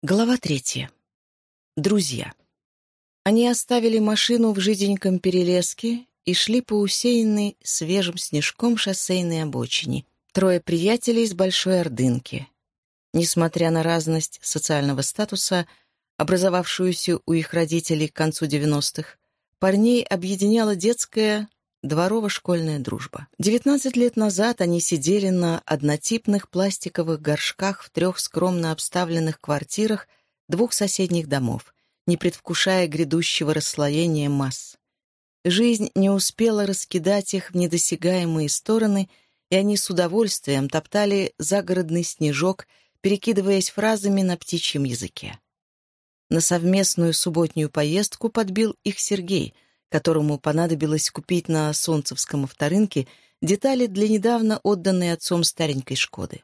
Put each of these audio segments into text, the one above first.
Глава третья. Друзья. Они оставили машину в жиденьком перелеске и шли по усеянной свежим снежком шоссейной обочине. Трое приятелей из Большой Ордынки. Несмотря на разность социального статуса, образовавшуюся у их родителей к концу 90-х, парней объединяла детская Дворово-школьная дружба. Девятнадцать лет назад они сидели на однотипных пластиковых горшках в трех скромно обставленных квартирах двух соседних домов, не предвкушая грядущего расслоения масс. Жизнь не успела раскидать их в недосягаемые стороны, и они с удовольствием топтали загородный снежок, перекидываясь фразами на птичьем языке. На совместную субботнюю поездку подбил их Сергей — которому понадобилось купить на Солнцевском авторынке детали для недавно отданной отцом старенькой «Шкоды».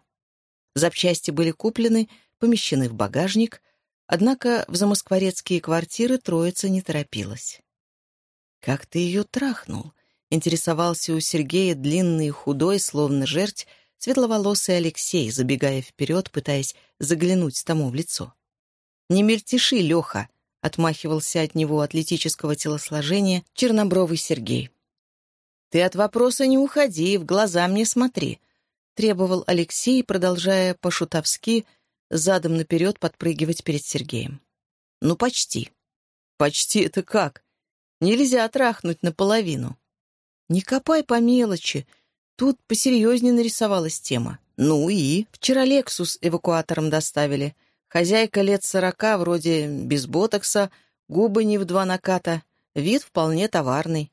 Запчасти были куплены, помещены в багажник, однако в замоскворецкие квартиры троица не торопилась. «Как ты ее трахнул?» — интересовался у Сергея длинный, худой, словно жерть, светловолосый Алексей, забегая вперед, пытаясь заглянуть тому в лицо. «Не мельтеши, Леха!» Отмахивался от него атлетического телосложения чернобровый Сергей. «Ты от вопроса не уходи, в глаза мне смотри», — требовал Алексей, продолжая по-шутовски задом наперед подпрыгивать перед Сергеем. «Ну, почти». «Почти это как? Нельзя трахнуть наполовину». «Не копай по мелочи. Тут посерьезнее нарисовалась тема. Ну и? Вчера «Лексус» эвакуатором доставили. Хозяйка лет сорока, вроде без ботокса, губы не в два наката, вид вполне товарный.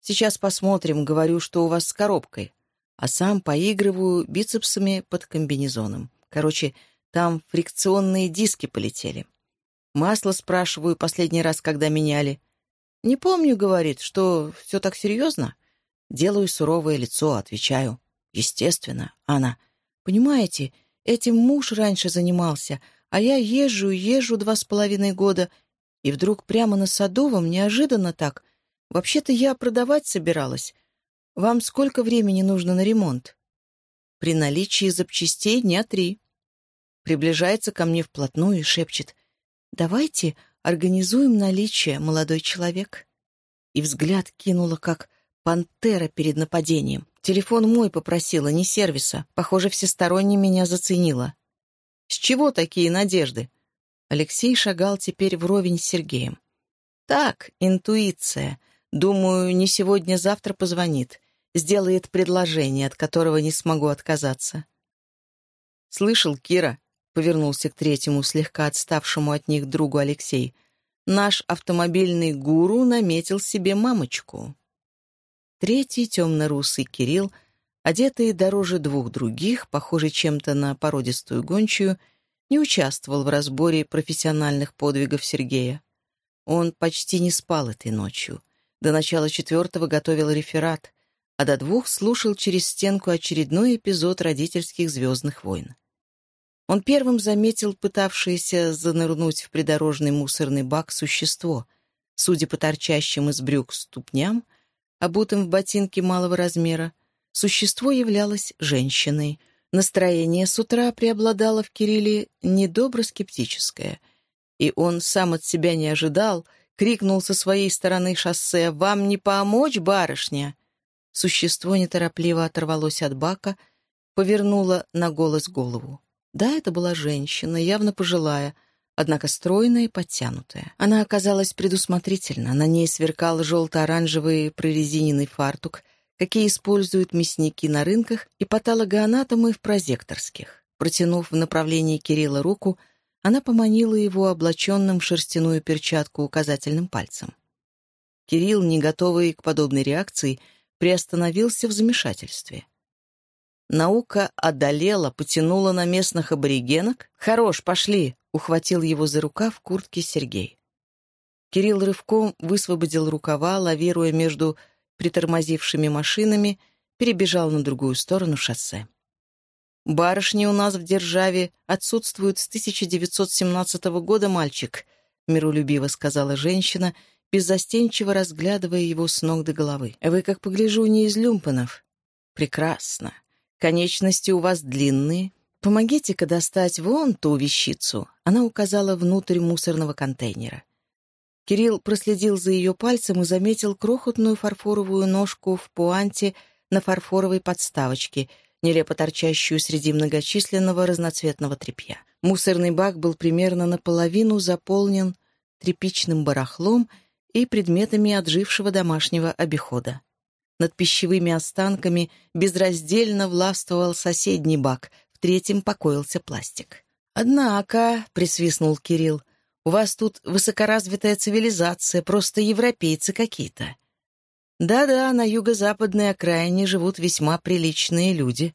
Сейчас посмотрим, говорю, что у вас с коробкой. А сам поигрываю бицепсами под комбинезоном. Короче, там фрикционные диски полетели. Масло спрашиваю последний раз, когда меняли. Не помню, говорит, что все так серьезно. Делаю суровое лицо, отвечаю. Естественно, она. Понимаете, этим муж раньше занимался, а я езжу, езжу два с половиной года, и вдруг прямо на Садовом, неожиданно так. Вообще-то я продавать собиралась. Вам сколько времени нужно на ремонт? При наличии запчастей дня три. Приближается ко мне вплотную и шепчет. «Давайте организуем наличие, молодой человек». И взгляд кинула, как пантера перед нападением. Телефон мой попросила, не сервиса. Похоже, всесторонне меня заценила. С чего такие надежды? Алексей шагал теперь вровень с Сергеем. Так, интуиция. Думаю, не сегодня-завтра позвонит. Сделает предложение, от которого не смогу отказаться. «Слышал, Кира?» — повернулся к третьему, слегка отставшему от них другу Алексей. «Наш автомобильный гуру наметил себе мамочку». Третий, темно-русый Кирилл, одетый дороже двух других, похожий чем-то на породистую гончую, не участвовал в разборе профессиональных подвигов Сергея. Он почти не спал этой ночью. До начала четвертого готовил реферат, а до двух слушал через стенку очередной эпизод родительских «Звездных войн». Он первым заметил пытавшееся занырнуть в придорожный мусорный бак существо, судя по торчащим из брюк ступням, обутым в ботинки малого размера, Существо являлось женщиной. Настроение с утра преобладало в Кирилле недобро-скептическое. И он сам от себя не ожидал, крикнул со своей стороны шоссе «Вам не помочь, барышня?» Существо неторопливо оторвалось от бака, повернуло на голос голову. Да, это была женщина, явно пожилая, однако стройная и подтянутая. Она оказалась предусмотрительна, на ней сверкал желто-оранжевый прорезиненный фартук — какие используют мясники на рынках и патологоанатомы в прозекторских. Протянув в направлении Кирилла руку, она поманила его облаченным в шерстяную перчатку указательным пальцем. Кирилл, не готовый к подобной реакции, приостановился в замешательстве. Наука одолела, потянула на местных аборигенок. «Хорош, пошли!» — ухватил его за рукав в куртке Сергей. Кирилл рывком высвободил рукава, лавируя между притормозившими машинами, перебежал на другую сторону шоссе. «Барышни у нас в державе отсутствуют с 1917 года, мальчик», — миролюбиво сказала женщина, беззастенчиво разглядывая его с ног до головы. «Вы, как погляжу, не из люмпанов». «Прекрасно. Конечности у вас длинные, «Помогите-ка достать вон ту вещицу», — она указала внутрь мусорного контейнера. Кирилл проследил за ее пальцем и заметил крохотную фарфоровую ножку в пуанте на фарфоровой подставочке, нелепо торчащую среди многочисленного разноцветного тряпья. Мусорный бак был примерно наполовину заполнен тряпичным барахлом и предметами отжившего домашнего обихода. Над пищевыми останками безраздельно властвовал соседний бак, в третьем покоился пластик. «Однако», — присвистнул Кирилл, — «у вас тут высокоразвитая цивилизация, просто европейцы какие-то». «Да-да, на юго-западной окраине живут весьма приличные люди.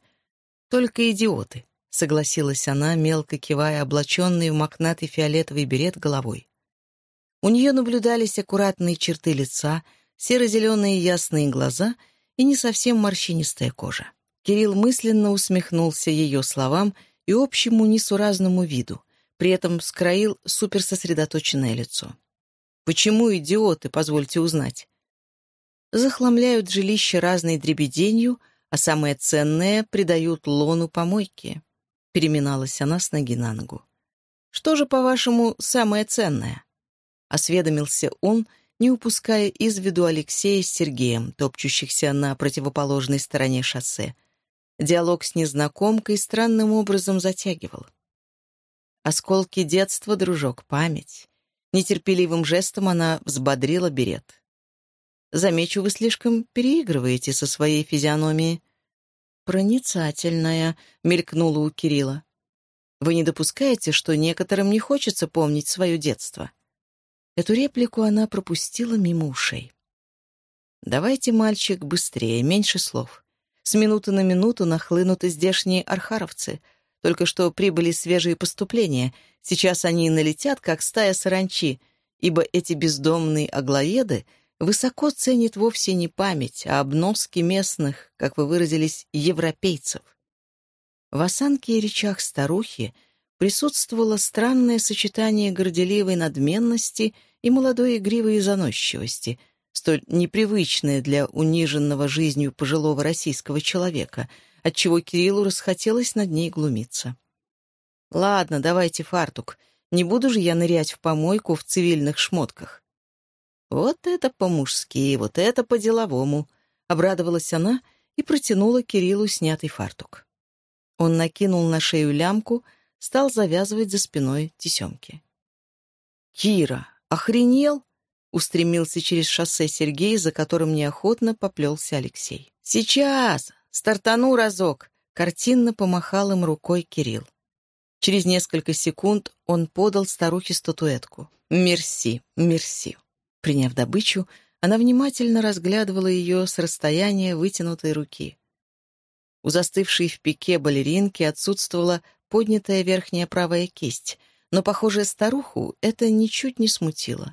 Только идиоты», — согласилась она, мелко кивая облаченный в мохнатый фиолетовый берет головой. У нее наблюдались аккуратные черты лица — серо-зеленые ясные глаза и не совсем морщинистая кожа. Кирилл мысленно усмехнулся ее словам и общему несуразному виду, при этом скроил суперсосредоточенное лицо. «Почему идиоты, позвольте узнать?» Захламляют жилище разной дребеденью, а самое ценное придают лону помойки. Переминалась она с ноги на ногу. «Что же, по-вашему, самое ценное?» Осведомился он, — не упуская из виду Алексея с Сергеем, топчущихся на противоположной стороне шоссе. Диалог с незнакомкой странным образом затягивал. «Осколки детства, дружок, память». Нетерпеливым жестом она взбодрила берет. «Замечу, вы слишком переигрываете со своей физиономией». «Проницательная», — мелькнула у Кирилла. «Вы не допускаете, что некоторым не хочется помнить свое детство?» Эту реплику она пропустила мимо ушей. «Давайте, мальчик, быстрее, меньше слов. С минуты на минуту нахлынут и здешние архаровцы. Только что прибыли свежие поступления. Сейчас они налетят, как стая саранчи, ибо эти бездомные аглоеды высоко ценят вовсе не память, а обноски местных, как вы выразились, европейцев. В осанке и речах старухи присутствовало странное сочетание горделивой надменности и молодой игривой заносчивости, столь непривычное для униженного жизнью пожилого российского человека, отчего Кириллу расхотелось над ней глумиться. «Ладно, давайте фартук. Не буду же я нырять в помойку в цивильных шмотках». «Вот это по-мужски, вот это по-деловому», — обрадовалась она и протянула Кириллу снятый фартук. Он накинул на шею лямку — стал завязывать за спиной тесемки. «Кира, охренел?» — устремился через шоссе Сергей, за которым неохотно поплелся Алексей. «Сейчас! Стартану разок!» — картинно помахал им рукой Кирилл. Через несколько секунд он подал старухе статуэтку. «Мерси, мерси». Приняв добычу, она внимательно разглядывала ее с расстояния вытянутой руки. У застывшей в пике балеринки отсутствовала поднятая верхняя правая кисть, но, похоже, старуху это ничуть не смутило.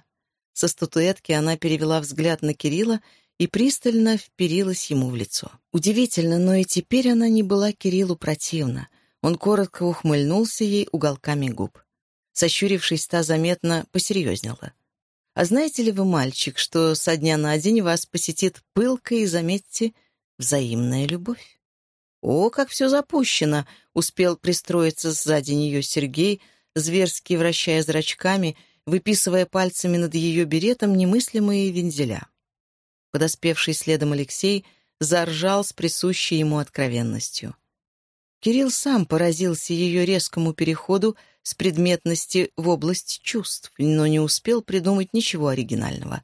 Со статуэтки она перевела взгляд на Кирилла и пристально вперилась ему в лицо. Удивительно, но и теперь она не была Кириллу противна. Он коротко ухмыльнулся ей уголками губ. Сощурившись, та заметно посерьезнела. «А знаете ли вы, мальчик, что со дня на день вас посетит пылкая и, заметьте, взаимная любовь?» «О, как все запущено!» — успел пристроиться сзади нее Сергей, зверски вращая зрачками, выписывая пальцами над ее беретом немыслимые вензеля. Подоспевший следом Алексей заржал с присущей ему откровенностью. Кирилл сам поразился ее резкому переходу с предметности в область чувств, но не успел придумать ничего оригинального.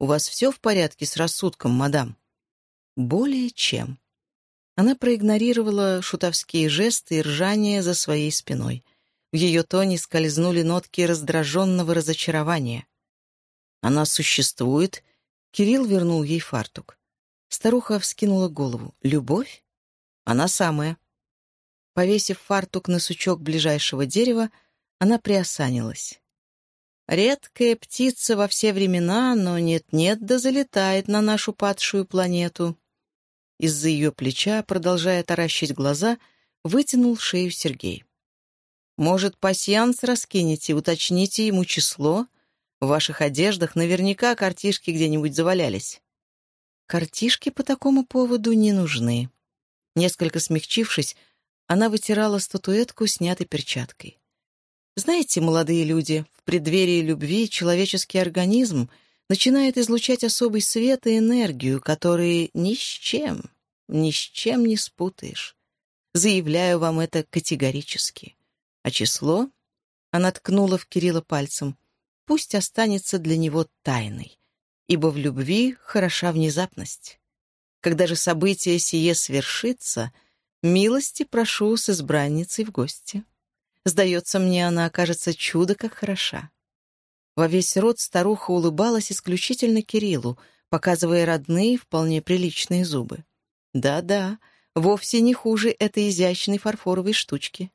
«У вас все в порядке с рассудком, мадам?» «Более чем». Она проигнорировала шутовские жесты и ржание за своей спиной. В ее тоне скользнули нотки раздраженного разочарования. «Она существует?» Кирилл вернул ей фартук. Старуха вскинула голову. «Любовь?» «Она самая». Повесив фартук на сучок ближайшего дерева, она приосанилась. «Редкая птица во все времена, но нет-нет, да залетает на нашу падшую планету. Из-за ее плеча, продолжая таращить глаза, вытянул шею Сергей. «Может, пасьянс раскинете, уточните ему число? В ваших одеждах наверняка картишки где-нибудь завалялись». «Картишки по такому поводу не нужны». Несколько смягчившись, Она вытирала статуэтку, снятой перчаткой. Знаете, молодые люди, в преддверии любви человеческий организм начинает излучать особый свет и энергию, которые ни с чем, ни с чем не спутаешь. Заявляю вам это категорически. А число? Она ткнула в Кирилла пальцем. Пусть останется для него тайной, ибо в любви хороша внезапность. Когда же событие сие свершится, милости прошу с избранницей в гости. Сдается мне, она окажется чудо как хороша. Во весь рот старуха улыбалась исключительно Кириллу, показывая родные, вполне приличные зубы. Да-да, вовсе не хуже этой изящной фарфоровой штучки.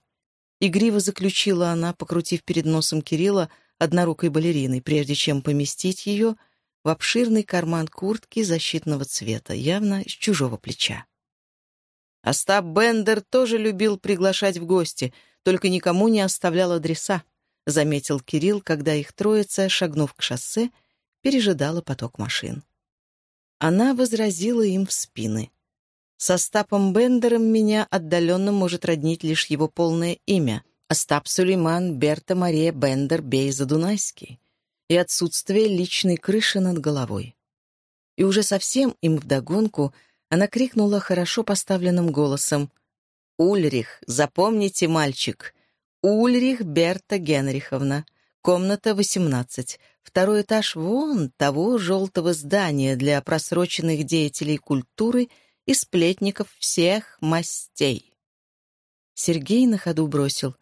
Игриво заключила она, покрутив перед носом Кирилла однорукой балериной, прежде чем поместить ее в обширный карман куртки защитного цвета, явно с чужого плеча. Остап Бендер тоже любил приглашать в гости, только никому не оставлял адреса, заметил Кирилл, когда их троица, шагнув к шоссе, пережидала поток машин. Она возразила им в спины. С Остапом Бендером меня отдаленно может роднить лишь его полное имя — Остап Сулейман Берта Мария Бендер Бей Задунайский и отсутствие личной крыши над головой. И уже совсем им вдогонку она крикнула хорошо поставленным голосом Ульрих, запомните, мальчик. Ульрих Берта Генриховна. Комната 18. Второй этаж вон того желтого здания для просроченных деятелей культуры и сплетников всех мастей. Сергей на ходу бросил.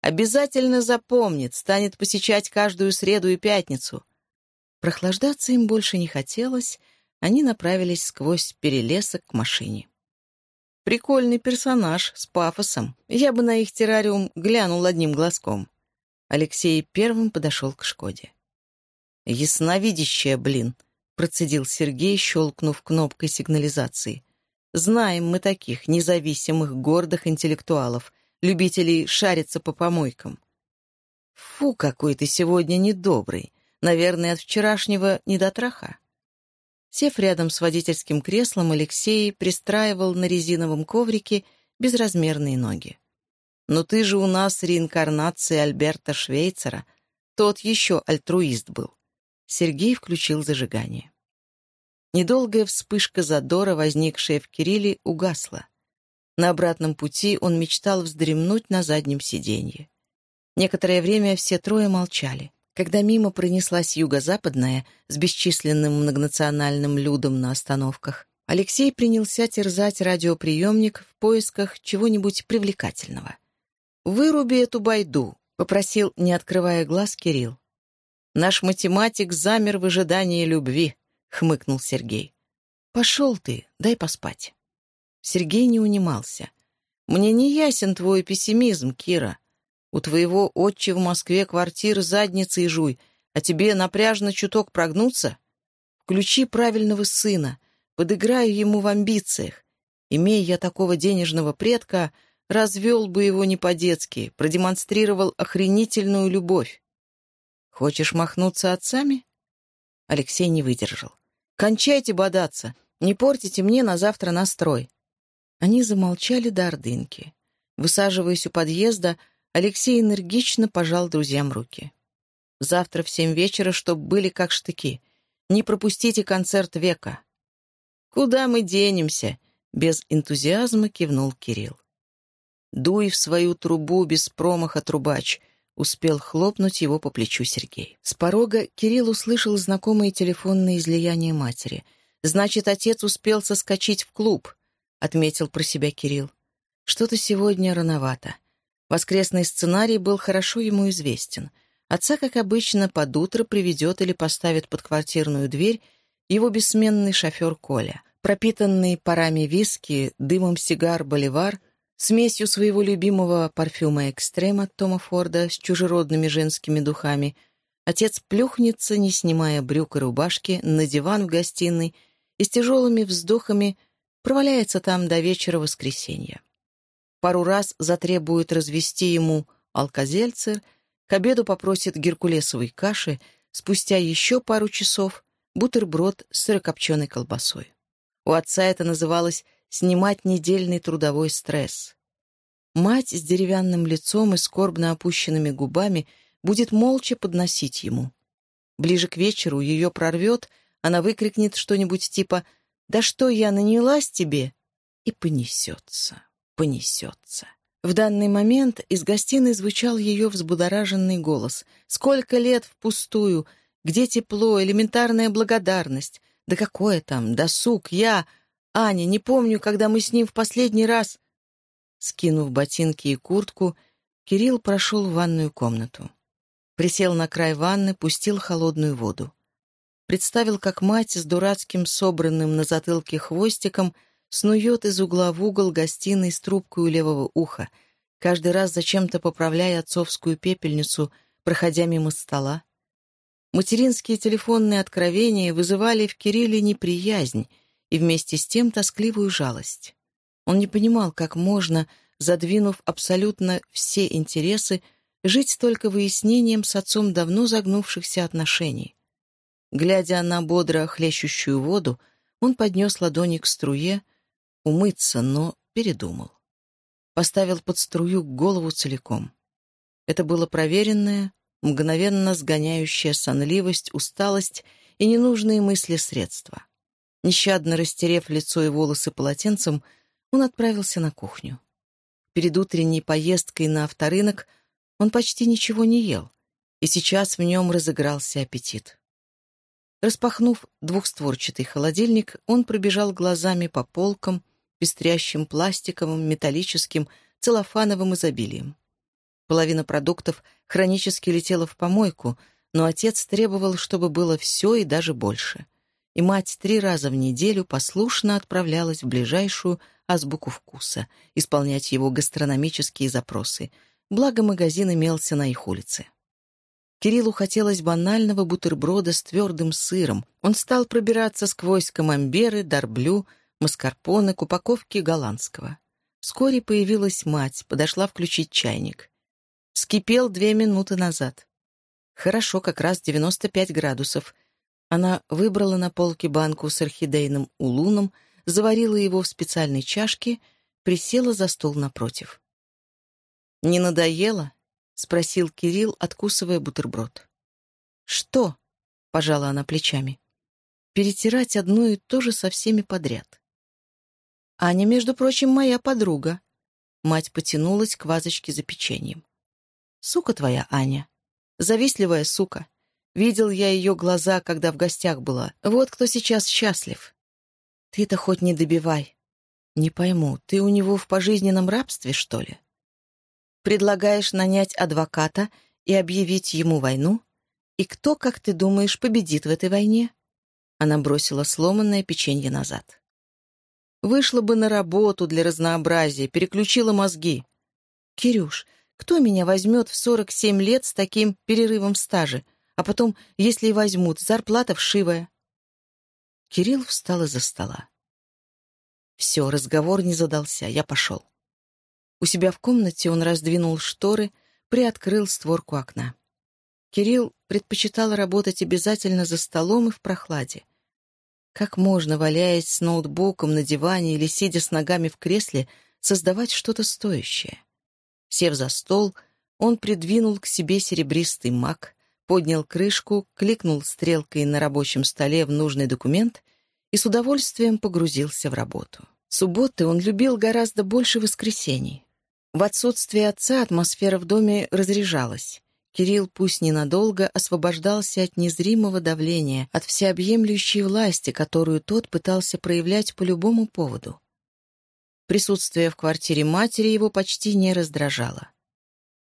«Обязательно запомнит, станет посещать каждую среду и пятницу». Прохлаждаться им больше не хотелось, они направились сквозь перелесок к машине. Прикольный персонаж, с пафосом. Я бы на их террариум глянул одним глазком. Алексей первым подошел к Шкоде. «Ясновидящая, блин!» — процедил Сергей, щелкнув кнопкой сигнализации. «Знаем мы таких независимых, гордых интеллектуалов, любителей шариться по помойкам». «Фу, какой ты сегодня недобрый! Наверное, от вчерашнего недотраха». Сев рядом с водительским креслом, Алексей пристраивал на резиновом коврике безразмерные ноги. «Но ты же у нас реинкарнация Альберта Швейцера. Тот еще альтруист был». Сергей включил зажигание. Недолгая вспышка задора, возникшая в Кирилле, угасла. На обратном пути он мечтал вздремнуть на заднем сиденье. Некоторое время все трое молчали. Когда мимо пронеслась юго-западная с бесчисленным многонациональным людом на остановках, Алексей принялся терзать радиоприемник в поисках чего-нибудь привлекательного. «Выруби эту байду», — попросил, не открывая глаз, Кирилл. «Наш математик замер в ожидании любви», — хмыкнул Сергей. «Пошел ты, дай поспать». Сергей не унимался. «Мне не ясен твой пессимизм, Кира. У твоего отчи в Москве квартира задницей жуй, а тебе напряжно чуток прогнуться? Включи правильного сына, подыграю ему в амбициях. Имея я такого денежного предка, развел бы его не по-детски, продемонстрировал охренительную любовь. Хочешь махнуться отцами? Алексей не выдержал. Кончайте бодаться, не портите мне на завтра настрой. Они замолчали до ордынки. Высаживаясь у подъезда, Алексей энергично пожал друзьям руки. «Завтра в семь вечера, чтоб были как штыки. Не пропустите концерт века». «Куда мы денемся?» — без энтузиазма кивнул Кирилл. «Дуй в свою трубу без промаха, трубач», — успел хлопнуть его по плечу Сергей. С порога Кирилл услышал знакомые телефонные излияния матери. «Значит, отец успел соскочить в клуб», — отметил про себя Кирилл. «Что-то сегодня рановато. Воскресный сценарий был хорошо ему известен. Отца, как обычно, под утро приведет или поставит под квартирную дверь его бессменный шофер Коля. Пропитанный парами виски, дымом сигар «Боливар», смесью своего любимого парфюма «Экстрем» от Тома Форда с чужеродными женскими духами, отец плюхнется, не снимая брюк и рубашки, на диван в гостиной и с тяжелыми вздохами проваляется там до вечера воскресенья пару раз затребует развести ему алкозельцер, к обеду попросит геркулесовой каши, спустя еще пару часов бутерброд с сырокопченой колбасой. У отца это называлось «снимать недельный трудовой стресс». Мать с деревянным лицом и скорбно опущенными губами будет молча подносить ему. Ближе к вечеру ее прорвет, она выкрикнет что-нибудь типа «Да что, я нанялась тебе?» и понесется, понесется. В данный момент из гостиной звучал ее взбудораженный голос. «Сколько лет впустую! Где тепло, элементарная благодарность? Да какое там, досуг, я... Аня, не помню, когда мы с ним в последний раз...» Скинув ботинки и куртку, Кирилл прошел в ванную комнату. Присел на край ванны, пустил холодную воду. Представил, как мать с дурацким собранным на затылке хвостиком — снует из угла в угол гостиной с трубкой у левого уха, каждый раз зачем-то поправляя отцовскую пепельницу, проходя мимо стола. Материнские телефонные откровения вызывали в Кирилле неприязнь и вместе с тем тоскливую жалость. Он не понимал, как можно, задвинув абсолютно все интересы, жить только выяснением с отцом давно загнувшихся отношений. Глядя на бодро хлещущую воду, он поднес ладони к струе, умыться, но передумал. Поставил под струю голову целиком. Это было проверенное, мгновенно сгоняющее сонливость, усталость и ненужные мысли средства. Нещадно растерев лицо и волосы полотенцем, он отправился на кухню. Перед утренней поездкой на авторынок он почти ничего не ел, и сейчас в нем разыгрался аппетит. Распахнув двухстворчатый холодильник, он пробежал глазами по полкам, пестрящим пластиковым, металлическим, целлофановым изобилием. Половина продуктов хронически летела в помойку, но отец требовал, чтобы было все и даже больше. И мать три раза в неделю послушно отправлялась в ближайшую азбуку вкуса, исполнять его гастрономические запросы, благо магазин имелся на их улице. Кириллу хотелось банального бутерброда с твердым сыром. Он стал пробираться сквозь камамберы, дарблю, маскарпоне к упаковке голландского. Вскоре появилась мать, подошла включить чайник. Скипел две минуты назад. Хорошо, как раз 95 градусов. Она выбрала на полке банку с орхидейным улуном, заварила его в специальной чашке, присела за стол напротив. «Не надоело?» — спросил Кирилл, откусывая бутерброд. «Что?» — пожала она плечами. «Перетирать одно и то же со всеми подряд. Аня, между прочим, моя подруга». Мать потянулась к вазочке за печеньем. «Сука твоя, Аня. Завистливая сука. Видел я ее глаза, когда в гостях была. Вот кто сейчас счастлив. Ты-то хоть не добивай. Не пойму, ты у него в пожизненном рабстве, что ли? Предлагаешь нанять адвоката и объявить ему войну? И кто, как ты думаешь, победит в этой войне?» Она бросила сломанное печенье назад. Вышла бы на работу для разнообразия, переключила мозги. «Кирюш, кто меня возьмет в 47 лет с таким перерывом стажа? А потом, если и возьмут, зарплата вшивая». Кирилл встал из-за стола. Все, разговор не задался, я пошел. У себя в комнате он раздвинул шторы, приоткрыл створку окна. Кирилл предпочитал работать обязательно за столом и в прохладе. Как можно, валяясь с ноутбуком на диване или сидя с ногами в кресле, создавать что-то стоящее? Сев за стол, он придвинул к себе серебристый мак, поднял крышку, кликнул стрелкой на рабочем столе в нужный документ и с удовольствием погрузился в работу. Субботы он любил гораздо больше воскресений. В отсутствие отца атмосфера в доме разряжалась. Кирилл, пусть ненадолго, освобождался от незримого давления, от всеобъемлющей власти, которую тот пытался проявлять по любому поводу. Присутствие в квартире матери его почти не раздражало.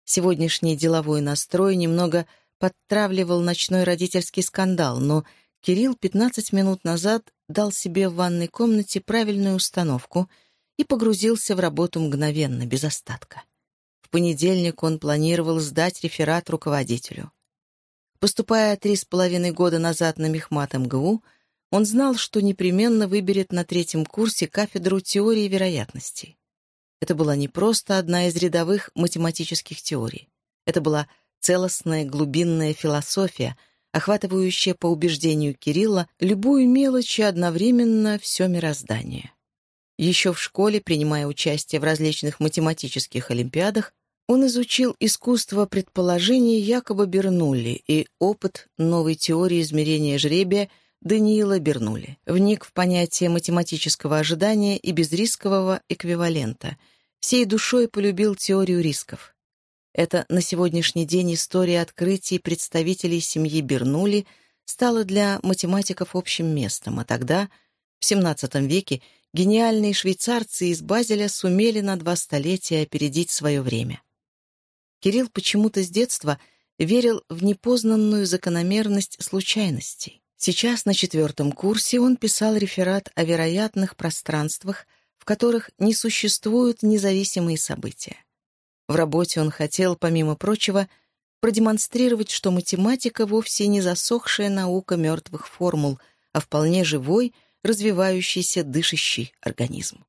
Сегодняшний деловой настрой немного подтравливал ночной родительский скандал, но Кирилл 15 минут назад дал себе в ванной комнате правильную установку и погрузился в работу мгновенно, без остатка понедельник он планировал сдать реферат руководителю. Поступая три с половиной года назад на Мехмат МГУ, он знал, что непременно выберет на третьем курсе кафедру теории вероятностей. Это была не просто одна из рядовых математических теорий. Это была целостная глубинная философия, охватывающая по убеждению Кирилла любую мелочь и одновременно все мироздание. Еще в школе, принимая участие в различных математических олимпиадах, он изучил искусство предположений якобы Бернулли и опыт новой теории измерения жребия Даниила Бернулли, вник в понятие математического ожидания и безрискового эквивалента, всей душой полюбил теорию рисков. Это на сегодняшний день история открытий представителей семьи Бернулли стала для математиков общим местом, а тогда, в XVII веке, гениальные швейцарцы из Базеля сумели на два столетия опередить свое время. Кирилл почему-то с детства верил в непознанную закономерность случайностей. Сейчас на четвертом курсе он писал реферат о вероятных пространствах, в которых не существуют независимые события. В работе он хотел, помимо прочего, продемонстрировать, что математика вовсе не засохшая наука мертвых формул, а вполне живой, развивающийся, дышащий организм.